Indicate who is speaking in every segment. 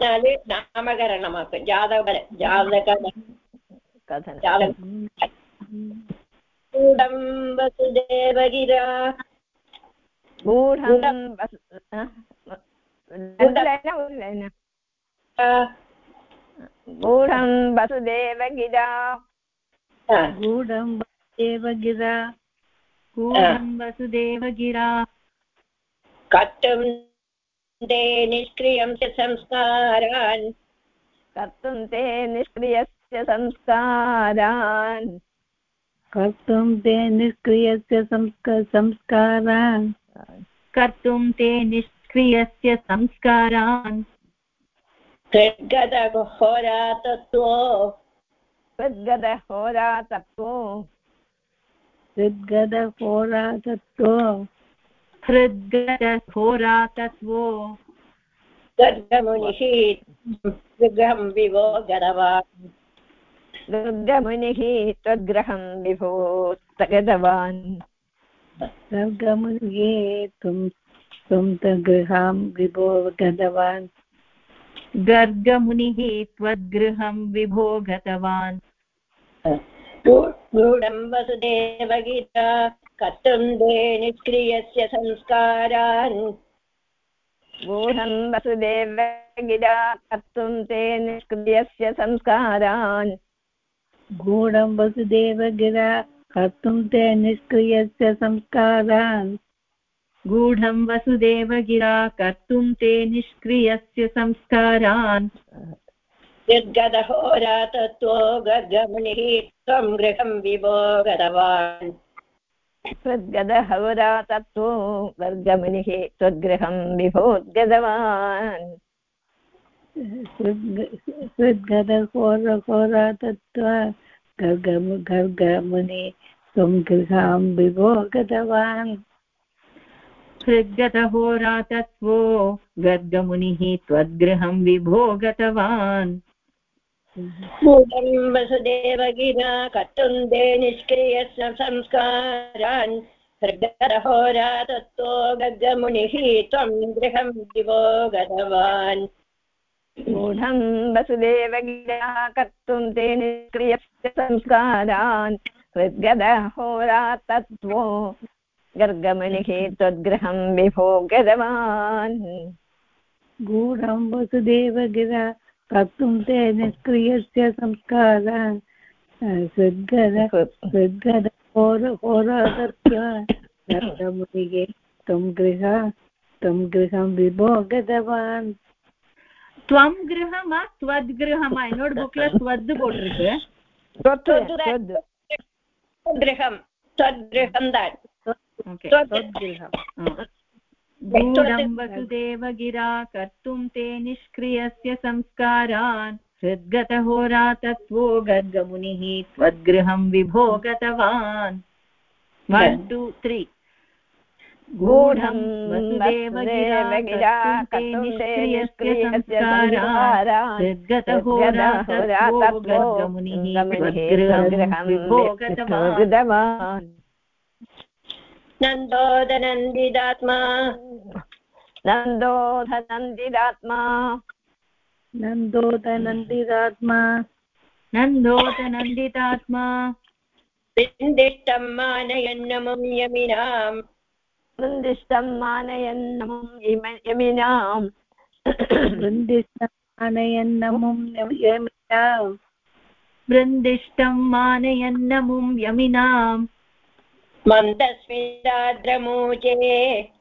Speaker 1: नाले
Speaker 2: नामकरणमास
Speaker 1: जादव जादक
Speaker 2: गूढं वसुदेवगिरा। गूढं गूढं वसुदेवगिरा।
Speaker 3: गूढं वसुदेवगिरा।
Speaker 4: गूढं वसुदेवगिरा।
Speaker 1: कर्तुं ते निष्क्रियं च संस्कारान्।
Speaker 2: कर्तुं ते निष्क्रियस्य संस्कारान्।
Speaker 3: कर्तुं ते निष्क्रियस्य संस्क संस्कारान्।
Speaker 4: कर्तुं ते निष्क्रियस्य संस्कारान्।
Speaker 1: कृद्गदहोरातत्वो
Speaker 2: तद्गदहोरातत्वो
Speaker 4: हृद्गतहोरातत्वो
Speaker 1: गर्गमुनिः विग्रहं विवो गतवान्।
Speaker 2: दुर्गमुनिः त्वद्ग्रहं विभो गतवान्
Speaker 3: सर्गमुनिगे त्वं त्वं विभो गतवान्।
Speaker 4: गर्गमुनिः त्वद्गृहं विभो गतवान्।
Speaker 1: गूढं वसुदेवगीता। कर्तुं ते निष्क्रियस्य संस्कारान्।
Speaker 2: गूढं वसुदेवगिरा कर्तुं ते निष्क्रियस्य संस्कारान्।
Speaker 3: गूढं वसुदेवगिरा कर्तुं ते निष्क्रियस्य संस्कारान्।
Speaker 4: गूढं वसुदेवगिरा कर्तुं ते निष्क्रियस्य संस्कारान्।
Speaker 1: निर्गदहोरातत्वो गर्गमुनिः त्वं गृहं विभो गतवान्
Speaker 2: त्वद्गदहौरातत्वो वर्गमुनिः त्वद्गृहं विभोद्गतवान्
Speaker 3: हृद्गदहोरहोरातत्व गर्गमु गर्गमुनि त्वं गृहां विभो गतवान्
Speaker 4: हृद्गतहोरातत्वो गर्गमुनिः त्वद्गृहं विभो गतवान्
Speaker 1: मूलं वसुदेवगिरा कर्तुं ते निष्क्रियस्य संस्कारान् हृदरहोरातत्तो गर्गमुनिः त्वं गृहं विभो गतवान्।
Speaker 2: गूढं वसुदेवगिरा कर्तुं ते निष्क्रियस्य संस्कारान् गर्गमुनिः त्वद्गृहं विभो गतवान्।
Speaker 3: गूढं वसुदेवगिरा कर्तुं ते निष्क्रियस्य संस्कारान् हृद्गद हृद्गदहोरहोरातत्व गर्गमुनिगे त्वं गृह त्वं गृहं विभो गतवान्
Speaker 4: त्वं गृहमा त्वद्गृहमा என்னோட புக்ல त्वद् போட்டிருக்கு
Speaker 2: त्वत् त्वद्
Speaker 1: गृहं त्वद्गृहं that
Speaker 4: Okay.
Speaker 3: तद्गृहं
Speaker 4: गूढं वसुदेवगिरा कर्तुं ते निष्क्रियस्य संस्कारान्। हृद्गतहोरातत्वो गर्गमुनिः त्वद्गृहं विभो गतवान्। वन् टु त्री
Speaker 2: गूढं
Speaker 4: वसुदेवगिरा कर्तुं ते निष्क्रियस्य संस्कारान्। हृद्गतहोरातत्वो गर्गमुनिः त्वद्गृहं विभो गतवान्।
Speaker 1: नन्दोदनन्दिदात्मा
Speaker 2: नन्दोधनन्दिरात्मा
Speaker 3: नन्दोदनन्दिरात्मा
Speaker 4: नन्दोदनन्दितात्मा
Speaker 1: विन्दिष्टं मानयन्नमुं यमिनाम्।
Speaker 2: वृन्दिष्टं मानयन्नमुं यम- यमिनाम्।
Speaker 3: वृन्दिष्टमानयन्नमुं यमिनाम्।
Speaker 4: वृन्दिष्टं मानयन्नमुं यमिनाम्।
Speaker 1: मन्दस्मिताद्रमूचे।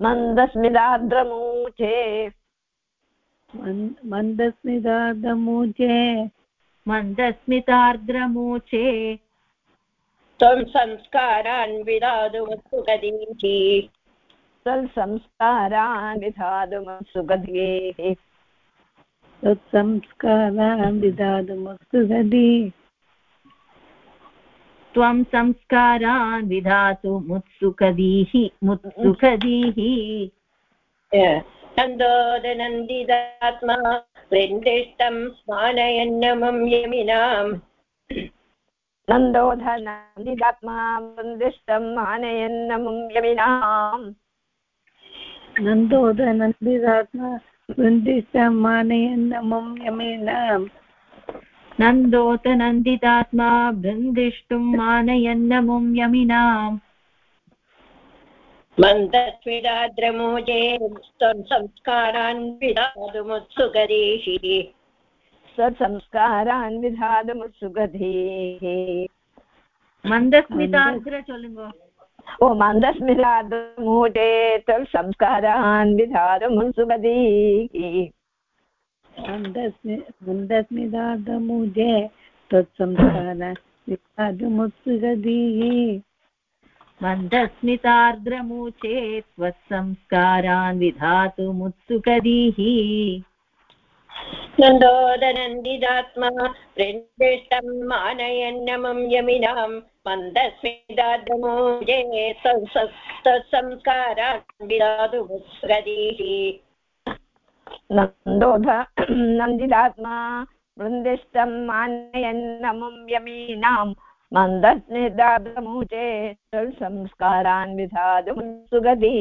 Speaker 2: मन्दस्मिताद्रमूचे।
Speaker 3: मन्- मन्दस्मितादमूचे
Speaker 4: मन्दस्मितार्द्रमूचे
Speaker 1: त्वं संस्कारान् विदातुमुत्सुकदीः
Speaker 2: तत्संस्कारान् विधातुमसुगधेः
Speaker 3: तत्संस्कारान् विधातुमस्तुगति
Speaker 4: त्वं संस्कारान् विधातु मुत्सुकदीः मुत्सुकदीः।
Speaker 1: नन्दोदनन्दिदात्मा वृन्दिष्टं मानयन्नमुं यमिनाम्।
Speaker 2: नन्दोधनन्दिदात्मा वृन्दिष्टं मानयन्नमुं यमिनाम्।
Speaker 3: नन्दोदनन्दिरात्मा वृन्दिष्टं मानयन्नमं यमीनाम्।
Speaker 4: नन्दोत नन्दितात्मा बृन्दिष्टुम् मानयन्नमुं यमिनाम्।
Speaker 1: मन्दस्मिराद्रमोजे त्वं संस्कारान् विधातुमुत्सुगरीः
Speaker 2: सत्संस्कारान् विधातुमुत्सुगधीः
Speaker 4: मन्दस्मिताग्र
Speaker 2: ओ मन्दस्मिराद्रमोजे त्वं संस्कारान् विधातुमुत्सुगधीः
Speaker 3: मन्दस्मि मन्दस्मिदादमुजे तत्संस्कार विखादमुत्सुगधीः
Speaker 4: मन्दस्मितार्द्रमूचे त्वत्संस्कारान् विधातुमुत्सुकदीः।
Speaker 1: नन्दोदनन्दिदात्मा वृन्दिष्टं मानयन्नमं
Speaker 2: नन्दोध, नन्दिदात्मा वृन्दिष्टं मानयन्नमुं यमीनां मन्दस्निदादमूचे संस्कारान् विधातुमुत्सुगधी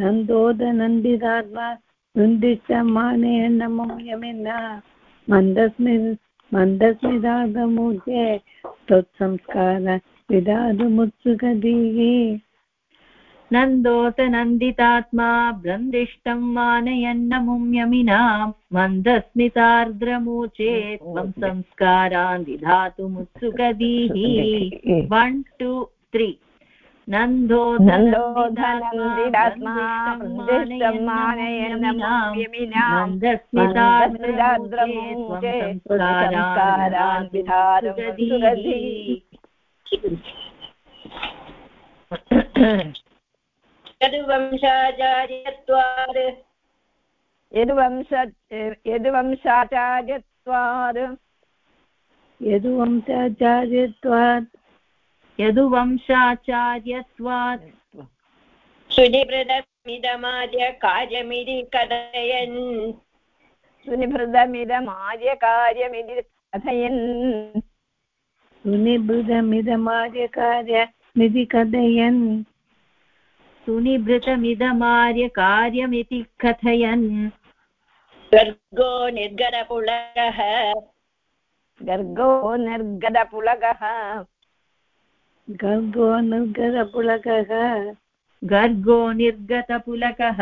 Speaker 3: नन्दोदनन्दितात्मा वृन्दिष्टमानेनमं यमिना मन्दस्मि मन्दस्मिदादमुजे तत्संस्कार विदातुमुत्सुकधीः
Speaker 4: नन्दोत नन्दितात्मा बृन्दिष्टं मानयन्नमुं यमिनां मन्दस्मितार्द्रमूचे त्वं संस्कारान् विधातुमुत्सुकदीः। One two three
Speaker 2: संस्कारान् विधातुमुत्सुगधी
Speaker 1: यदुवंशाचार्यत्वात्।
Speaker 2: यदुवंश यदुवंशाचार्यत्वात्।
Speaker 3: यदुवंशाचार्यत्वात्
Speaker 1: कार्यमिति कथयन्।
Speaker 2: सुनिभृतमिदमार्यकार्यमिति कथयन्।
Speaker 3: सुनिबृधमिदमार्यकार्यमिति कथयन्।
Speaker 4: सुनिभृतमिदमार्यकार्यमिति कथयन्।
Speaker 1: गर्गो निर्गरपुलकः
Speaker 2: गर्गो निर्गदपुलगः
Speaker 3: गर्गो निर्गरपुलकः
Speaker 4: गर्गो निर्गतपुलकः।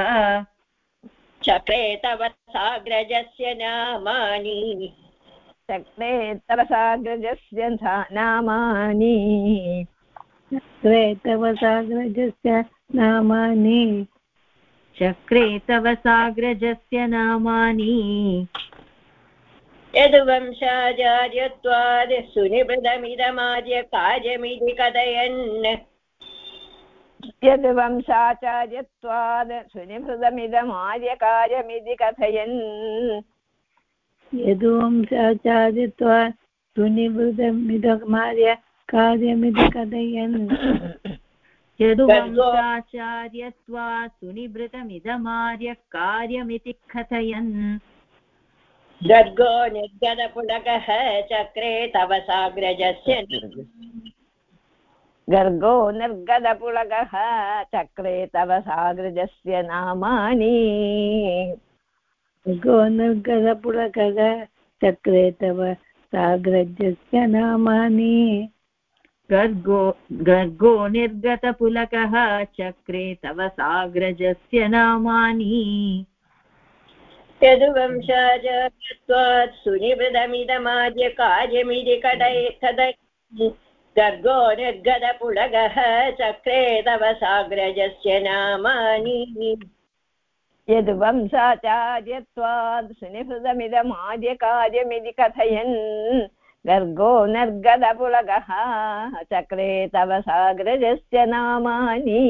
Speaker 1: चक्रे तव साग्रजस्य नामानि।
Speaker 2: चक्रे तव साग्रजस्य धा- नामानि।
Speaker 3: चक्रे तव साग्रजस्य नामानि।
Speaker 4: चक्रे तव साग्रजस्य नामानि।
Speaker 1: यदुवंशाचार्यत्वात् सुनिवृतमिदमाद्य कार्यमिति कथयन्।
Speaker 2: यद्वंशाचार्यत्वात् सुनिभृतमिदमार्यकार्यमिति कथयन्।
Speaker 3: यदुवंशाचार्यत्वात् सुनिवृतमिदमार्य कार्यमिति कथयन्।
Speaker 4: यदुवंशाचार्यत्वात् सुनिभृतमिदमार्य कार्यमिति कथयन्।
Speaker 1: गर्गो निर्गतपुलकः चक्रे तव साग्रजस्य
Speaker 2: गर्गो निर्गदपुलगः चक्रे तव साग्रजस्य नामानि।
Speaker 3: गो निर्गरपुलकः चक्रे तव साग्रजस्य नामानि।
Speaker 4: गर्गो गर्गो निर्गतपुलकः चक्रे तव साग्रजस्य नामानि।
Speaker 1: यदुवंशाचार्यत्वात् सुनिवृतमिदमाद्य कार्यमिति कथय गर्गो निर्गतपुलकः चक्रे तव साग्रजस्य नामानि।
Speaker 2: यद्वंशाचार्यत्वात् सुनिभृतमिदमाद्यकार्यमिति कथयन् गर्गो निर्गदपुलगः चक्रे तव साग्रजस्य नामानि।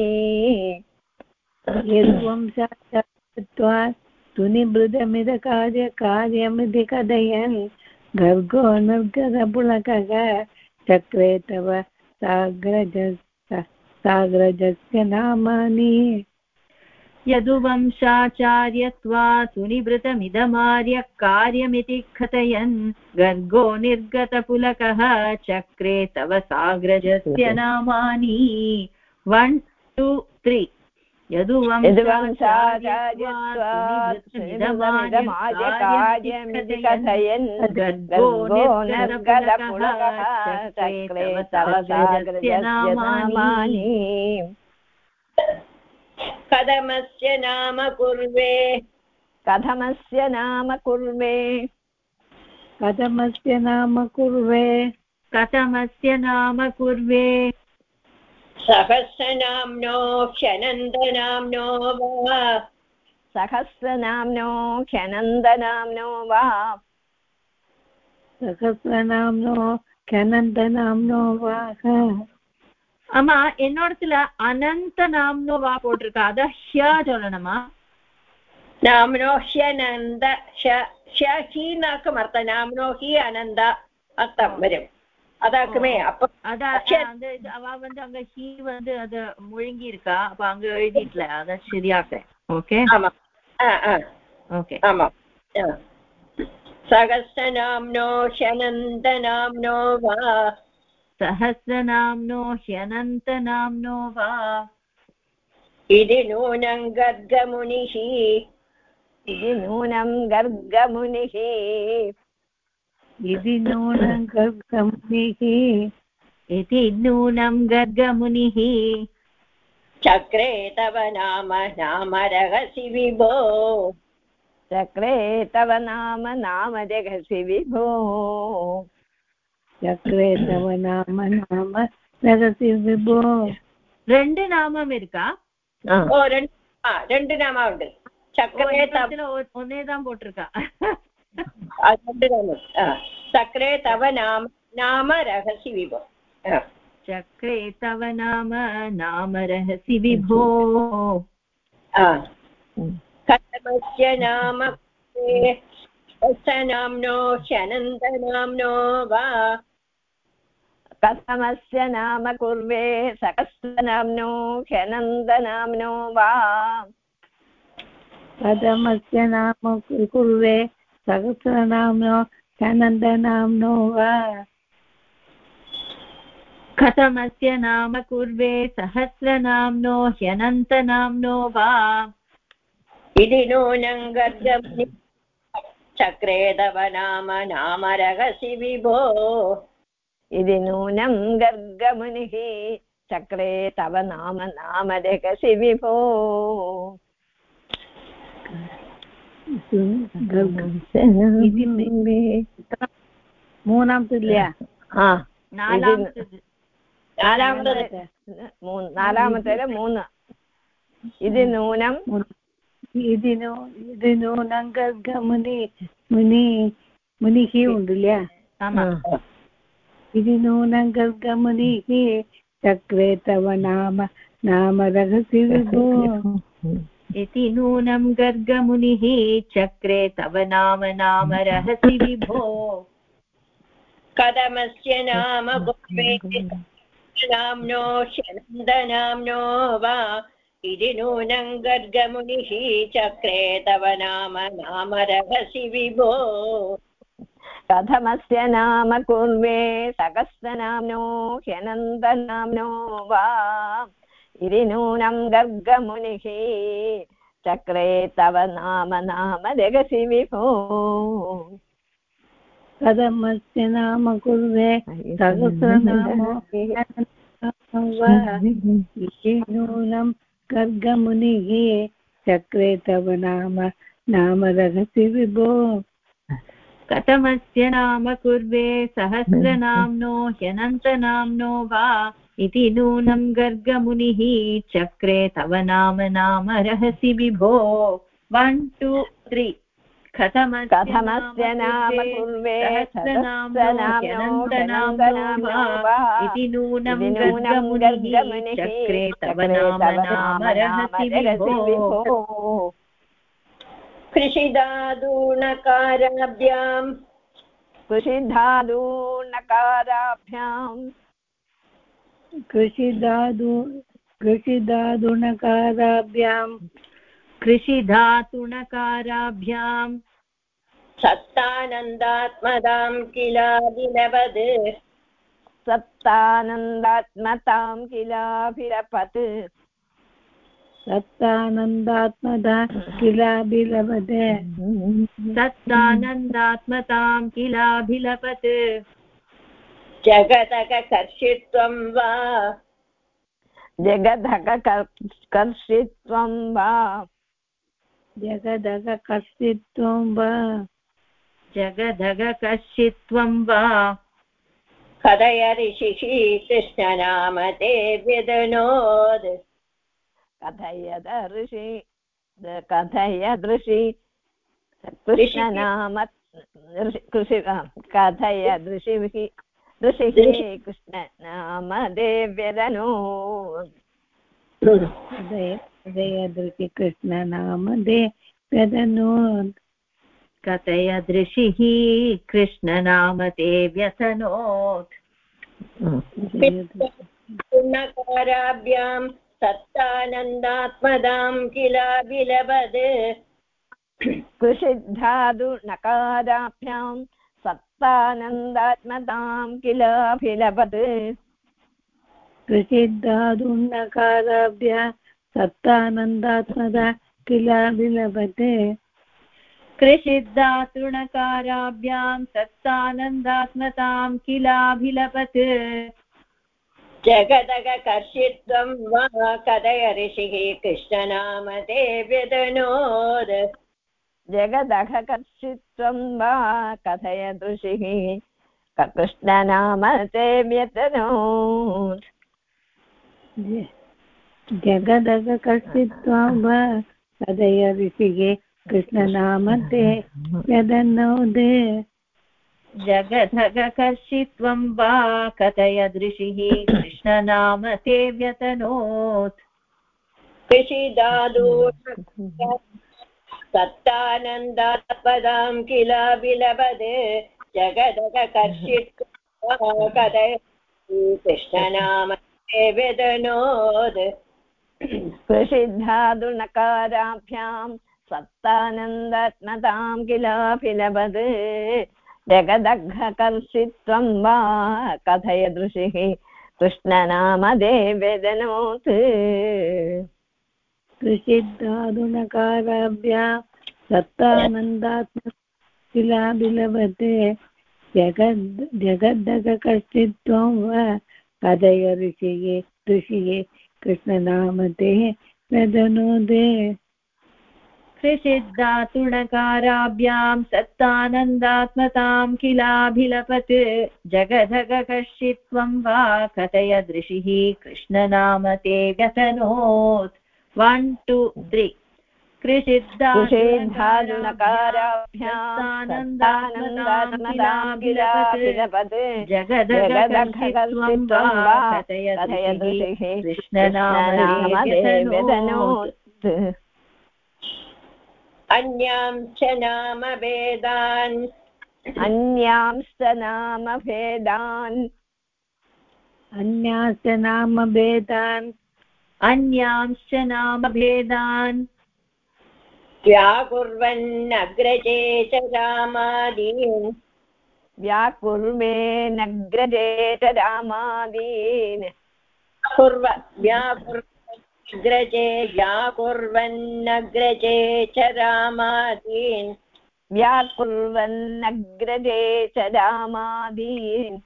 Speaker 3: यद्वंशाचार्यत्वात् सुनिवृतमिदकार्यकार्यमिति कथयन् गर्गो निर्गरपुलकः चक्रे तव साग्रज साग्रजस्य नामानि।
Speaker 4: यदुवंशाचार्यत्वात् सुनिवृतमिदमार्य कार्यमिति कथयन् गर्गो निर्गतपुलकः चक्रे तव साग्रजस्य नामानि। वन् टु त्री
Speaker 2: यदुवंशाचार्यत्वात्मिदमार्यकार्यमिति कथयन् गर्गो निर्गतपुलकः चक्रे तव साग्रजस्य नामानि।
Speaker 1: कथमस्य नाम कुर्वे।
Speaker 2: कथमस्य नाम कुर्वे।
Speaker 3: कथमस्य नाम कुर्वे।
Speaker 4: कथमस्य नाम कुर्वे।
Speaker 1: सहस्रनाम्नो क्षनन्दनाम्नो वा।
Speaker 2: सहस्रनाम्नो क्षनन्दनाम्नो वा।
Speaker 3: सहस्रनाम्नो क्षनन्दनाम्नो वा।
Speaker 4: ஆமா என்னோடத்துல அனந்த நாம்னு வா போட்டிருக்கா அது ஹியா சொல்லணுமா
Speaker 1: நாம்னோ ஹியனந்த ஹீனாக்கம் அர்த்தம் நாம்னோ ஹி அனந்த அர்த்தம் வரும் அதாக்குமே அப்ப
Speaker 4: அதான் அந்த அவ வந்து அங்க ஹீ வந்து அது முழுங்கி இருக்கா அப்ப அங்க எழுதிட்டல அத சரியாக ஓகே
Speaker 1: ஆமா
Speaker 4: ஓகே
Speaker 1: ஆமா சகஸ்ட நாம்னோ ஹனந்த நாம்னோ வா
Speaker 4: सहस्रनाम्नो ह्यनन्तनाम्नो वा।
Speaker 1: इति नूनं गर्गमुनिः
Speaker 2: इति नूनं गर्गमुनिः
Speaker 3: इति नूनं गर्गमुनिः
Speaker 4: इति नूनं गर्गमुनिः
Speaker 1: चक्रे तव नाम नामरहसि विभो।
Speaker 2: चक्रे तव नाम नाम जगसि विभो।
Speaker 3: சக்கரே தவ நாம நாம ரகசி விபோ
Speaker 4: ரெண்டு நாமம் இருக்கா
Speaker 1: ஓ ரெண்டு ஆ ரெண்டு நாமா உண்டு சக்கரே தவ
Speaker 4: இதுல ஒ- ஒன்னேதான் போட்டிருக்கா
Speaker 1: ஆ, ரெண்டு நாமம் ஆ. சக்கரே தவ நாம நாம ரகசி விபோ ஆ.
Speaker 4: चक्रे तव नाम नाम रहसि विभो
Speaker 1: आ। कथमस्य नाम कुर्वे? स नाम्नो ह्यनन्दनाम्नो वा।
Speaker 2: कथमस्य नाम कुर्वे सहस्रनाम्नो ह्यनन्दनाम्नो वा।
Speaker 3: कथमस्य नाम कुर्वे सहस्रनाम्नो कनन्दनाम्नो वा।
Speaker 4: कथमस्य नाम कुर्वे सहस्रनाम्नो ह्यनन्तनाम्नो वा।
Speaker 1: इति नूनं गर्गमुनि चक्रेदव नाम नामरहसि विभो
Speaker 2: इति नूनं गर्गमुनिः चक्रे तव नाम नाम रहसि विभो
Speaker 3: मूनां
Speaker 2: तुल्या
Speaker 4: നാലാമത്തേത്
Speaker 2: മൂന്ന്. ഇതി നൂനം
Speaker 3: இதினோ இதினோ நங்கர்க முனி முனி முனிக
Speaker 4: உண்டு
Speaker 3: இல்லையா இதினோ நங்கர்க முனிக சக்ரே தவ நாம नाम रहसि विभो
Speaker 4: इति नूनं गर्गमुनिः चक्रे तव नाम नाम रहसि विभो
Speaker 1: कदमस्य नाम नाम्नो शनन्दनाम्नो वा इति नूनं गर्गमुनिः चक्रे तव नाम नाम रहसि विभो
Speaker 2: कथमस्य नाम कुर्वे सकस्तनाम्नो ह्यनन्दनाम्नो वा इति नूनं गर्गमुनिः चक्रे तव नाम नाम जगसि विभो
Speaker 3: कथमस्य नाम कुर्वे सहस्रनामो नूनं गर्गमुनिः चक्रे तव नाम नाम रहसि विभो।
Speaker 4: कथमस्य नाम कुर्वे सहस्रनाम्नो ह्यनन्तनाम्नो वा इति नूनं गर्गमुनिः चक्रे तव नाम नाम रहसि विभो। वन् टु त्री
Speaker 2: कथमस्य नाम कुर्वे
Speaker 4: इति नूनं चक्रे तव
Speaker 1: कृषिदादूणकाराभ्याम्
Speaker 2: कृषिधादूनकाराभ्याम्
Speaker 3: कृषिदादु कृषिदादुणकाराभ्यां
Speaker 4: कृषिधातुणकाराभ्याम्
Speaker 1: सत्तानन्दात्मदां किलादिलवद्
Speaker 2: सत्तानन्दात्मतां किलाभिरपत्
Speaker 3: सत्तानन्दात्मदा किलाभिलभते
Speaker 4: सत्तानन्दात्मतां किलाभिलपत्
Speaker 1: जगदकर्षित्वं वा?
Speaker 2: जगदकर्षित्वं वा?
Speaker 3: जगदकर्षित्वं वा?
Speaker 4: जगदगकर्षित्वं वा।
Speaker 1: कथय ऋषिः कृष्णनाम ते व्यदनोद्
Speaker 2: कथयद ऋषि कथयद ऋषि कृष्णनाम कृषि कथयद ऋषिभिः ऋषिः कृष्णनाम देव्यदनो
Speaker 3: कृष्णनाम देव्यदनोत्
Speaker 4: कथयदृशिः कृष्णनाम ते व्यसनोत्।
Speaker 1: पूर्णकाराभ्यां सत्तानन्दात्मदां किलाभिलभद्
Speaker 2: कृषिधातु नकाराभ्यां सत्तानन्दात्मतां किलाभिलभत्
Speaker 3: कृषिधातुन्नकाराभ्य सत्तानन्दात्मदा किलाभिलभते
Speaker 4: कृषिद्धातृणकाराभ्यां सत्तानन्दात्मतां किलाभिलपत्।
Speaker 1: जगदकर्षित्वं वा कथय ऋषिः कृष्णनाम ते व्यदनोद्।
Speaker 2: जगदघकर्षित्वं वा कथय ऋषिः कृष्णनाम ते व्यतनोत्
Speaker 3: जगदकर्षित्वं वा कथय ऋषिः कृष्णनाम ते यदनोदे
Speaker 4: जगदगकर्षित्वं वा कथयदृशिः कृष्णनाम ते व्यतनोत्।
Speaker 1: कृषिदादू सत्तानन्दात्पदां किलाभिलभद् जगदकर्षित्वा कथय कृष्णनाम ते व्यदनोद्
Speaker 2: प्रसिद्धादुनकाराभ्यां सत्तानन्दात्मतां किलाभिलभद् जगदघकर्षित्वं वा कथयदृशिः कृष्णनामदेवेदनोत्।
Speaker 3: कृषिदादुनकाराभ्या सत्तानन्दात्म किलाभिलभते जगद् जगद्दकर्षित्वं वा कथय ऋषिः ऋषिः कृष्णनामते वेदनोदे
Speaker 4: कृषिद्धातुणकाराभ्यां सत्तानन्दात्मतां किलाभिलपत्। जगदगकर्षित्वं वा कथयदृशिः कृष्णनाम ते व्यतनोत् वन् टु त्री कथयदृशिः कृष्णनामदेव्यतनोत्
Speaker 1: अन्यां च नामभेदान्
Speaker 2: अन्यांश्च नामभेदान्
Speaker 3: अन्याश्च नामभेदान्
Speaker 4: अन्यांश्च नामभेदान्
Speaker 1: व्याकुर्वन्नग्रजे च रामादीन्।
Speaker 2: व्याकुर्वेनग्रजेत रामादीन्।
Speaker 1: कुर्व व्याकुर्वन्नग्रजे व्याकुर्वन्नग्रजे च रामादीन्।
Speaker 2: व्याकुर्वन्नग्रजे च रामादीन्।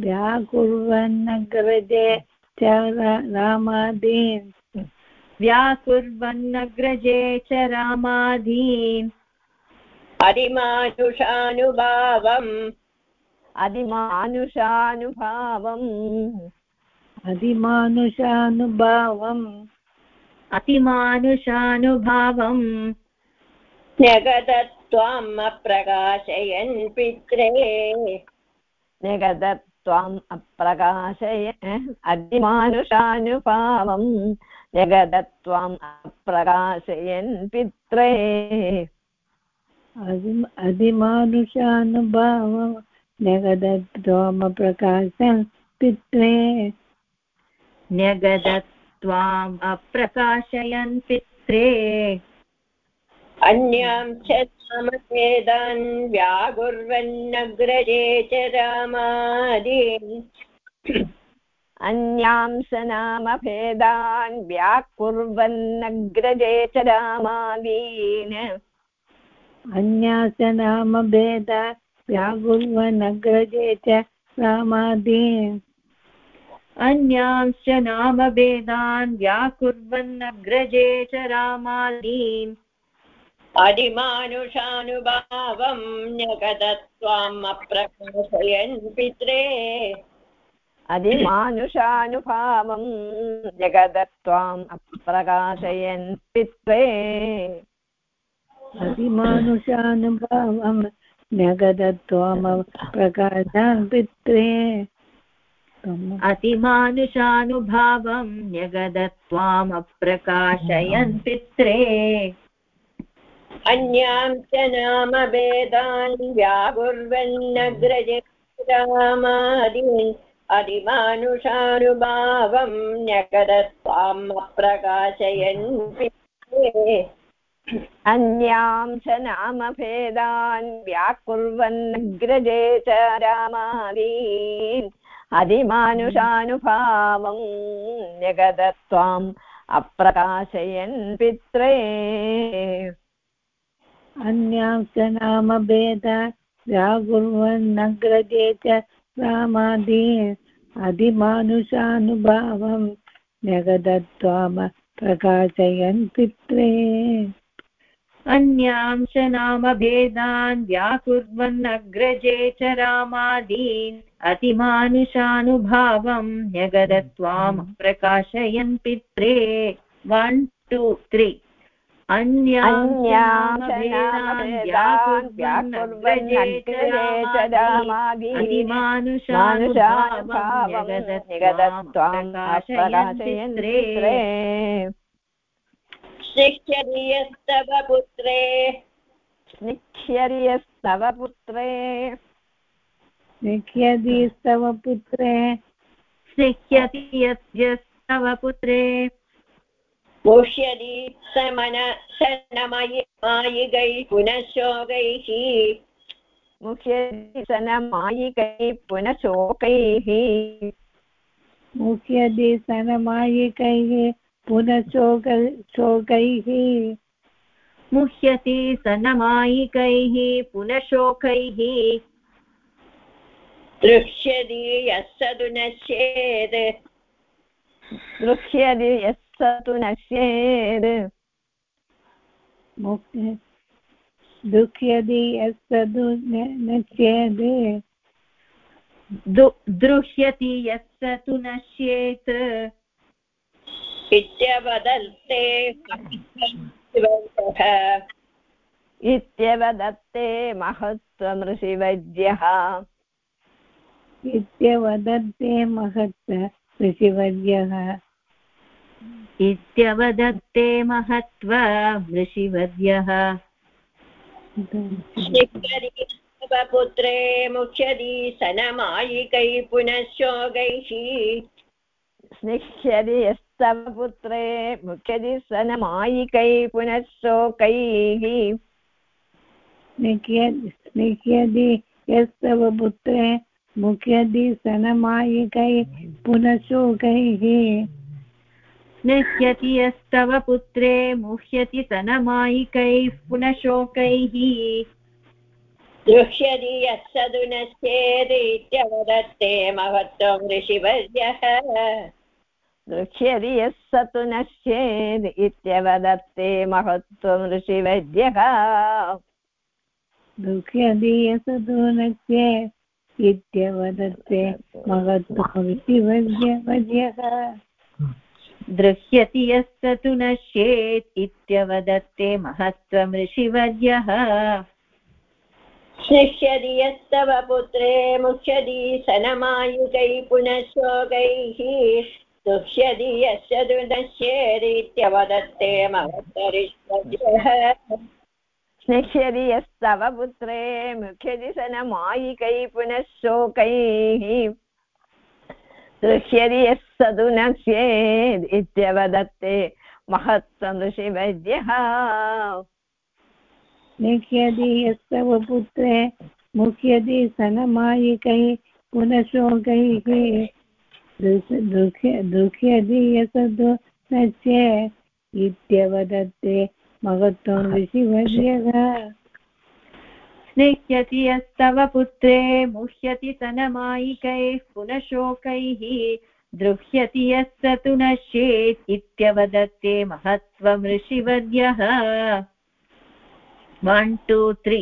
Speaker 3: व्याकुर्वन्नग्रजे च रामादीन्।
Speaker 4: व्याकुर्वन्नग्रजे च रामादीन्।
Speaker 1: अधिमानुषानुभावम्।
Speaker 2: अधिमानुषानुभावम्।
Speaker 3: अधिमानुषानुभावम्
Speaker 4: अतिमानुषानुभावम्।
Speaker 1: न्यगदत्वाम् अप्रकाशयन् पित्रे।
Speaker 2: जगदत्वाम् अप्रकाशय अधिमानुषानुभावम् जगदत्वाम् अप्रकाशयन् पित्रे।
Speaker 3: अधि- अधिमानुषानुभावम् जगदत्वमप्रकाशन् पित्रे।
Speaker 4: न्यगदत्वाम् अप्रकाशयन् पित्रे
Speaker 1: अन्यां च नामभेदान् व्याकुर्वन्नग्रजे च रामादीन्
Speaker 2: अन्यांस नामभेदान् व्याकुर्वन्नग्रजे च रामादीन्।
Speaker 3: अन्यास नामभेद व्याकुर्वनग्रजे च रामादीन्।
Speaker 4: अन्यांश्च नामभेदान् व्याकुर्वन्नग्रजे च रामादीन्
Speaker 1: अधिमानुषानुभावं न्यगतत्वाम् अप्रकाशयन् पित्रे।
Speaker 2: अधिमानुषानुभावं जगदत्वाम् अप्रकाशयन् पित्रे।
Speaker 3: अधिमानुषानुभावं न्यगदत्वमप्रकाशान् पित्रे।
Speaker 4: अतिमानुषानुभावं न्यगदत्वामप्रकाशयन् पित्रे।
Speaker 1: अन्यां च नामभेदान् व्याकुर्वन्नग्रजे रामादीन् अधिमानुषानुभावं न्यगदत्वाम् अप्रकाशयन् पित्रे।
Speaker 2: अन्यां च नामभेदान् व्याकुर्वन्नग्रजे च रामादीन्। अधिमानुषानुभावं न्यगदत्वाम् अप्रकाशयन् पित्रे
Speaker 3: अन्यां च नामभेद व्याकुर्वन्नग्रजे च रामादीन् अधिमानुषानुभावं न्यगदत्वाम प्रकाशयन् पित्रे
Speaker 4: अन्यां च नामभेदान् व्याकुर्वन्नग्रजे च रामादीन् अतिमानुषानुभावं न्यगदत्वाम् प्रकाशयन् पित्रे। वन् टु त्री अन्यां च पित्रे।
Speaker 1: शिष्यति पुत्रे
Speaker 2: स्निह्यर्यस्तव पुत्रे
Speaker 3: निख्यति स्तव पुत्रे
Speaker 1: मुष्यति समन शनमयि मायिगै पुनः शोकैः
Speaker 2: मुह्यति सनमायिकैः पुनः शोकैः
Speaker 3: मुख्यति सनमायिकैः पुनः शोक शोकैः
Speaker 4: मुह्यति सनमायिकैः पुनः शोकैः
Speaker 1: दृक्ष्यति यः स तु नश्येत्
Speaker 2: दृह्यति यः स तु नश्येत्
Speaker 3: दुःख्यति यस्तु न चेत्
Speaker 4: दृह्यति यस्य तु नश्येत्
Speaker 1: इत्यवदन्ते शिवन्तः
Speaker 2: इत्यवदत्ते महत्त्वमृषिवैद्यः
Speaker 3: इत्यवदन्ते महत् ऋषिवर्यः
Speaker 4: इत्यवदत्ते महत्त्व ऋषिवर्यः
Speaker 1: शिक्षति पुत्रे मुख्यति सनमायिकै पुनः शोकैः।
Speaker 2: स्निह्यति यस्तव पुत्रे मुख्यति सनमायिकै पुनः शोकैः
Speaker 3: स्निह्यति यस्तव पुत्रे मुख्यति सनमायिकै पुनः शोकैः
Speaker 4: स्निह्यति यस्तव पुत्रे मुह्यति सनमायिकैः पुनः शोकैः
Speaker 1: दृश्यति यः स तु नश्येत् इत्यवदत्ते महत्त्वं ऋषिवर्यः
Speaker 2: दृक्ष्यति यः स तु नश्येत् इत्यवदत्ते महत्त्वं ऋषिवैद्यः।
Speaker 4: दृश्यति यस्य तु नश्येत् इत्यवदत्ते महत्त्वं ऋषिवर्यः।
Speaker 1: शिष्यति यस्तव पुत्रे मुह्यति सनमायुकै पुनः शोकैः दुष्यति यस्य तु महत्तरिष्वर्यः
Speaker 2: स्निह्यति यस्तव पुत्रे मुख्यति सनमायिकै पुनः शोकैः दृश्यति यः स तु नश्येत् इत्यवदत्ते
Speaker 3: यस्तव पुत्रे मुख्यति सनमायिकै पुनः शोकैः दुःख्यति यसदो नश्ये इत्यवदत्ते महत्त्वं ऋषिवर्यः
Speaker 4: स्निह्यति यस्तव पुत्रे, मुह्यति सनमायिकैः पुनः शोकैः दृह्यति यस्य तु नश्येत् इत्यवदत्ते महत्त्वं ऋषिवर्यः वन् टु त्री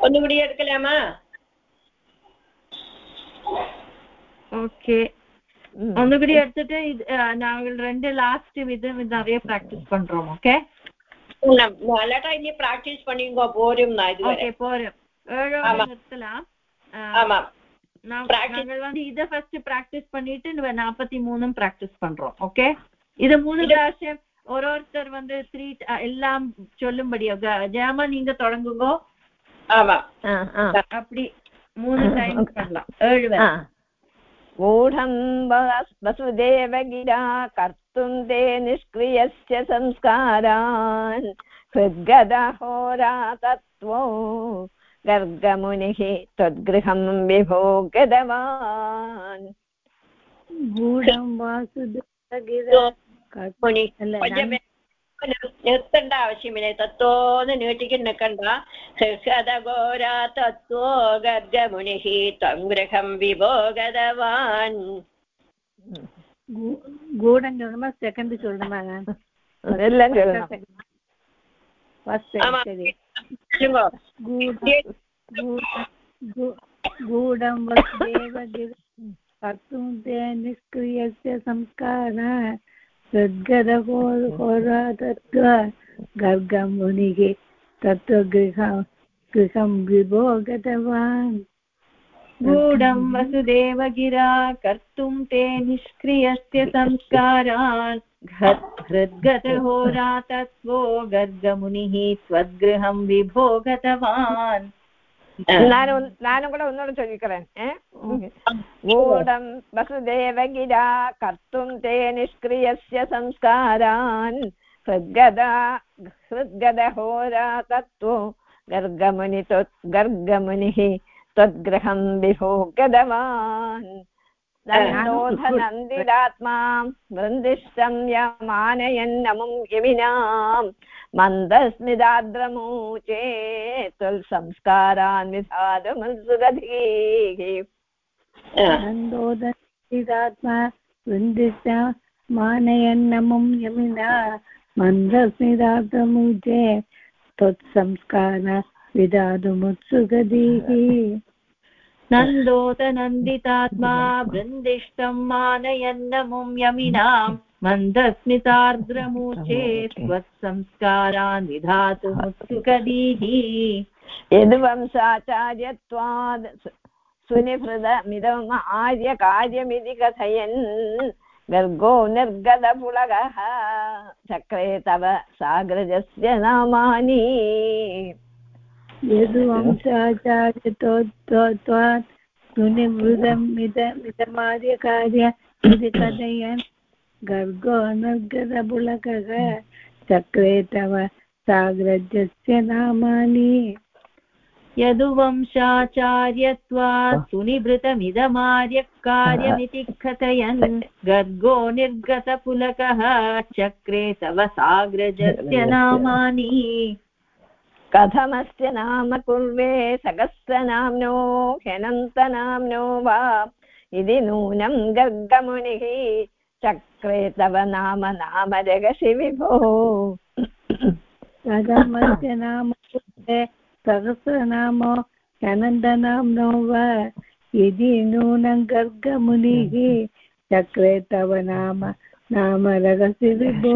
Speaker 1: ஒன்னுபடியே எடுக்கலாமா
Speaker 4: ஓகே. ஒன்னுபடி எடுத்துட்டு நாங்கள் ரெண்டு லாஸ்ட் இது நிறைய பிராக்டிஸ் பண்றோம் ஓகே
Speaker 1: லட்டா இன்னி பிராக்டிஸ் பண்ணிங்கோ போரும் நான் இது
Speaker 4: ஓகே போரும் ஏழோட நிறுத்தலாம்
Speaker 1: ஆமாம்
Speaker 4: நாங்கள் வந்து இதை ஃபர்ஸ்ட் பிராக்டிஸ் பண்ணிட்டு நாற்பத்தி மூணும் பிராக்டிஸ் பண்றோம் ஓகே இது மூணு பிராவசியம் ஓரோருத்தர் வந்து த்ரீ எல்லாம் சொல்லும்படியா ஜாமா நீங்க தொடங்குங்கோ
Speaker 1: ஆமா
Speaker 4: அப்படி மூணு டைம் பண்ணலாம் ஏழு
Speaker 2: ஓடம் வசுதேவகிரா கர்த்த ते निष्क्रियस्य संस्कारान् हृद्गदहोरा तत्त्वो गर्गमुनिः त्वद्गृहं विभो गतवान्
Speaker 3: गूढं वासुदेव गिरा
Speaker 1: നിർത്തേണ്ട ആവശ്യമില്ല തത്വോന്ന് നീട്ടിക്ക് നിൽക്കണ്ട ഹൃഹതഘോര തത്വോ ഗർഗമുനിഹി ത്വം ഗൃഹം വിഭോഗതവാൻ
Speaker 3: ഗൂഢം சொல்லணுமா செகண்ட் சொல்லணுமா
Speaker 2: எல்லாம் சொல்லணும்
Speaker 3: ஃபர்ஸ்ட் சரி गूढं वसुदेव कर्तुं ते निष्क्रियस्य संस्कारः सद्गदहोरातत्व गर्गमुनिः तत्त्वगृह गृहं विभो गतवान्
Speaker 4: गूढं वसुदेव गिरा कर्तुं ते निष्क्रियस्य संस्कारान् हृद्गतहोरातत्वो गर्गमुनिः त्वद्गृहं विभो गतवान्
Speaker 2: நானும் நானும் கூட ஒன்னோட சொல்லிக்கிறேன் மூடம் வசுதேவகிரா கர்த்தும் தே நிஷ்கிரியஸ்ய சம்ஸ்காரான் ஹிருத்கதா ஹிருத்கதஹோரா தத்துவோ गर्गमुनि गर्गमुनिः त्वद्गृहं विभो गतवान् नन्दोधनन्दिरात्मा वृन्दिष्टं यमानयन्नमुं यमिनाम् मन्दस्मिदाद्रमूचे त्वल्संस्कारान् विधातुमुत्सुगधीः
Speaker 3: नन्दोदन्दिरात्मा वृन्दिष्ट मानयन्नमुं यमिना। मन्दस्मिदाद्रमूचे त्वत्संस्कार विदातुमुत्सुगधीः
Speaker 4: नन्दोतनन्दितात्मा वृन्दिष्टं मानयन्नमुं यमिनाम् मन्दस्मितार्द्रमूचे त्वत्संस्कारान् विधातुमुत्सुकदीः
Speaker 2: यदुवंशाचार्यत्वात् सुनिहृदमिदम् आर्यकार्यमिति कथयन् गर्गो निर्गतपुलगः, चक्रे तव साग्रजस्य नामानि।
Speaker 3: यदुवंशाचार्यत्वात् सुनिवृदमिदमार्यकार्य इति कथयन् गर्गोनर्गतपुलक चक्रे तव साग्रजस्य नामानि
Speaker 4: यदुवंशाचार्यत्वात् सुनिभृतमिदमार्यकार्यमिति कथयन् गर्गो निर्गतपुलकः चक्रे तव साग्रजस्य नामानि
Speaker 2: कथमस्य नाम कुर्वे सहस्रनाम्नो ह्यनन्तनाम्नो वा। इति नूनं गर्गमुनिः चक्रे तव नाम नाम जगसि विभो।
Speaker 3: कथमस्य नाम कुर्वे सहस्रनामो ह्यनन्तनाम्नो वा। यदि नूनं गर्गमुनिः चक्रे तव नाम नाम रगसि विभो।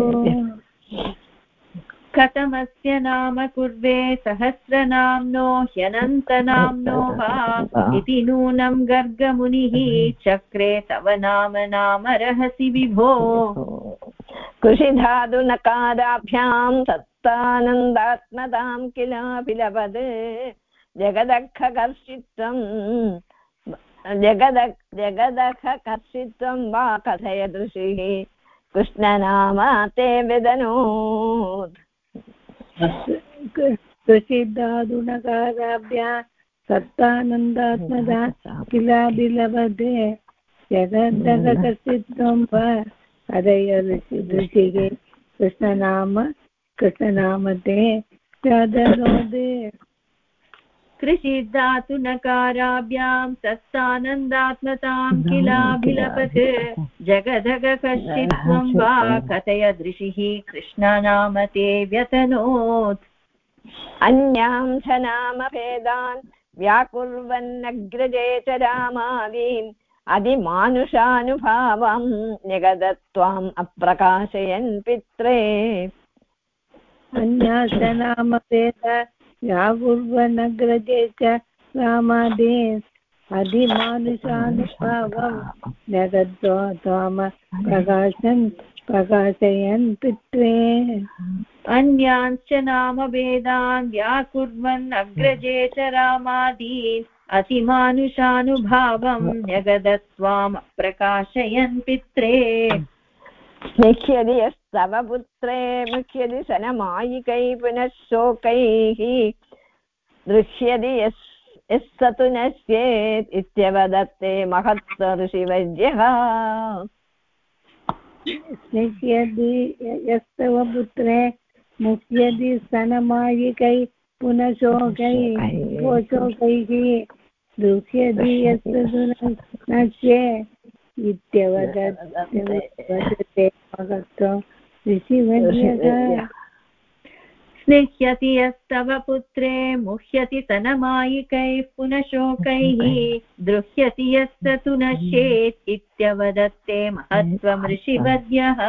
Speaker 4: कथमस्य नाम कुर्वे सहस्रनाम्नो ह्यनन्तनाम्नो वा इति नूनं गर्गमुनिः चक्रे तव नाम नाम रहसि विभो।
Speaker 2: कृषिधातुनकाराभ्यां सत्तानन्दात्मतां किलापि लभत् जगदखकर्षित्वं जगद जगदख कर्षित्वं वा कथय ऋषिः कृष्णनाम ते विदनोत्।
Speaker 3: कृषिदादुणकाराभ्या सत्तानन्दात्मदा किलाभिलभते जगद्दगकर्तृत्वं वा कथय ऋषिः कृष्णनाम कृष्णनाम ते। प्रदनोदे
Speaker 4: कृषिधातु नकाराभ्यां सत्तानन्दात्मतां किलाभिलपत् जगदगकश्चित्वं वा कथय दृशिः कृष्णनाम ते व्यतनोत्।
Speaker 2: अन्यां च नामभेदान् व्याकुर्वन्नग्रजे च रामादीन् अधिमानुषानुभावं निगदत्वाम् अप्रकाशयन् पित्रे।
Speaker 3: अन्याश्च नामभेद व्याकुर्वनग्रजे च रामादे अधिमानुषानुभावं जगद्वा त्वाम प्रकाशन् प्रकाशयन् पित्रे।
Speaker 4: अन्यांश्च नामभेदान् व्याकुर्वन् अग्रजे च रामादीन् अतिमानुषानुभावं न्यगदत्वाम् प्रकाशयन् पित्रे।
Speaker 2: स्निह्यति यस्तव पुत्रे मुह्यति सनमायिकै पुनः शोकैः दृश्यति यस् यः स तु नश्येत् इत्यवदत्ते महत्तऋषिवैद्यः
Speaker 3: स्निह्यति यस्तव पुत्रे मुह्यति स्तनमायिकै पुनः शोकै शोकैः दृश्यति यस्तु नश्ये इत्यवदते महत्त्वं ऋषिवद्यः
Speaker 4: स्निह्यति यस्तव पुत्रे मुह्यति तनमायिकैः पुनः शोकैः दृह्यति यस्त तु नश्येत् इत्यवदत्ते महत्त्वम् ऋषिवद्यः